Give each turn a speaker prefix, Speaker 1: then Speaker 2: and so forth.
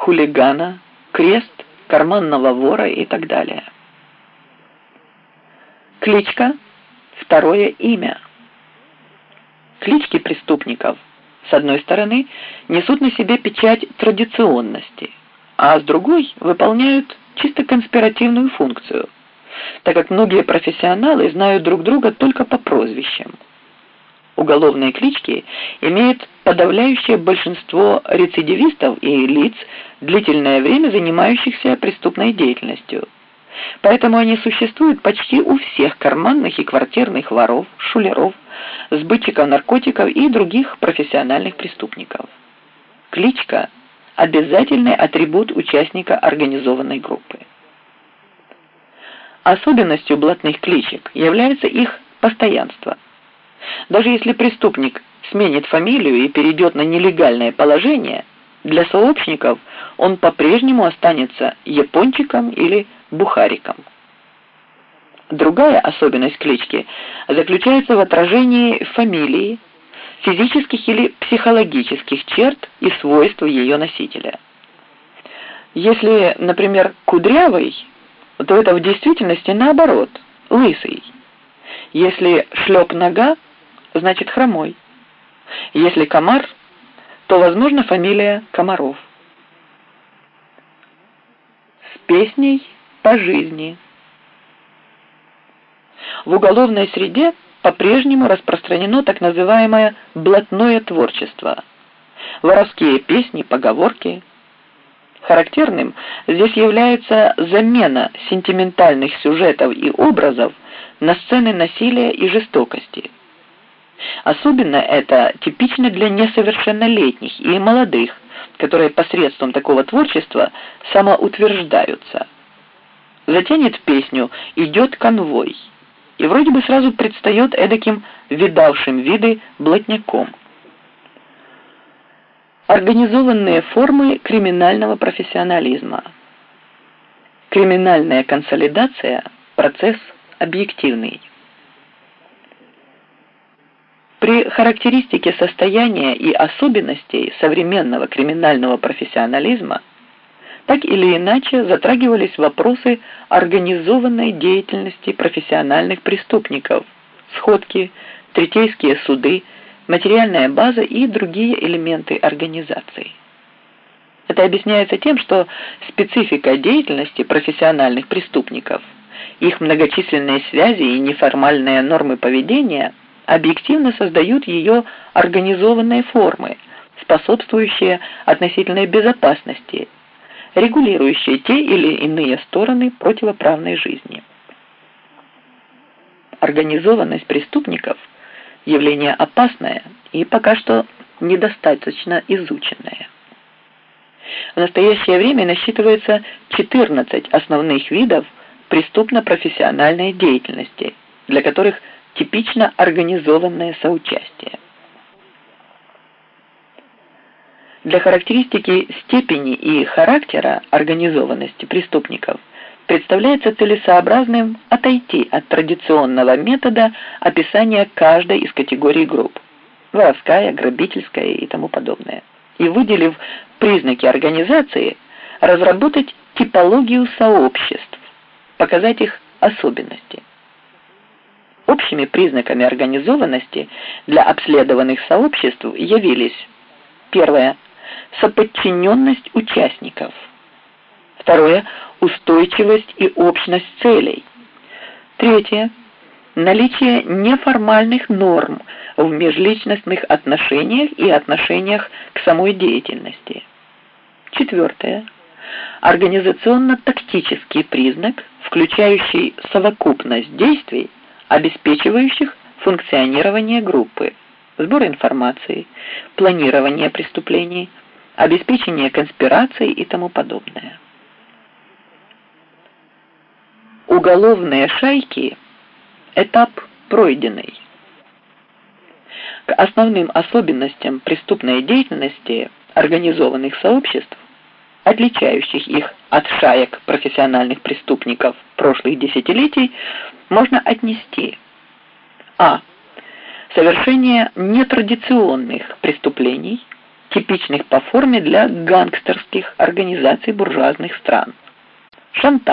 Speaker 1: хулигана, крест, карманного вора и так далее. Кличка – второе имя. Клички преступников, с одной стороны, несут на себе печать традиционности, а с другой выполняют чисто конспиративную функцию, так как многие профессионалы знают друг друга только по прозвищам. Уголовные клички имеют подавляющее большинство рецидивистов и лиц, длительное время занимающихся преступной деятельностью – Поэтому они существуют почти у всех карманных и квартирных воров, шулеров, сбытчиков наркотиков и других профессиональных преступников. Кличка – обязательный атрибут участника организованной группы. Особенностью блатных кличек является их постоянство. Даже если преступник сменит фамилию и перейдет на нелегальное положение, для сообщников он по-прежнему останется япончиком или Бухариком. Другая особенность клички заключается в отражении фамилии, физических или психологических черт и свойств ее носителя. Если, например, кудрявый, то это в действительности наоборот, лысый. Если шлеп нога, значит хромой. Если комар, то, возможно, фамилия Комаров. С песней по жизни. В уголовной среде по-прежнему распространено так называемое «блатное творчество», воровские песни, поговорки. Характерным здесь является замена сентиментальных сюжетов и образов на сцены насилия и жестокости. Особенно это типично для несовершеннолетних и молодых, которые посредством такого творчества самоутверждаются – затянет песню «Идет конвой» и вроде бы сразу предстает эдаким видавшим виды блатняком. Организованные формы криминального профессионализма. Криминальная консолидация – процесс объективный. При характеристике состояния и особенностей современного криминального профессионализма – так или иначе затрагивались вопросы организованной деятельности профессиональных преступников, сходки, третейские суды, материальная база и другие элементы организации. Это объясняется тем, что специфика деятельности профессиональных преступников, их многочисленные связи и неформальные нормы поведения объективно создают ее организованные формы, способствующие относительной безопасности регулирующие те или иные стороны противоправной жизни. Организованность преступников – явление опасное и пока что недостаточно изученное. В настоящее время насчитывается 14 основных видов преступно-профессиональной деятельности, для которых типично организованное соучастие. Для характеристики степени и характера организованности преступников представляется целесообразным отойти от традиционного метода описания каждой из категорий групп – воровская, грабительская и тому подобное, и, выделив признаки организации, разработать типологию сообществ, показать их особенности. Общими признаками организованности для обследованных сообществ явились первое – соподчиненность участников. Второе – устойчивость и общность целей. Третье – наличие неформальных норм в межличностных отношениях и отношениях к самой деятельности. Четвертое – организационно-тактический признак, включающий совокупность действий, обеспечивающих функционирование группы, сбор информации, планирование преступлений – обеспечение конспирации и тому подобное. Уголовные шайки – этап пройденный. К основным особенностям преступной деятельности организованных сообществ, отличающих их от шаек профессиональных преступников прошлых десятилетий, можно отнести а. Совершение нетрадиционных преступлений – типичных по форме для гангстерских организаций буржуазных стран. Шантаж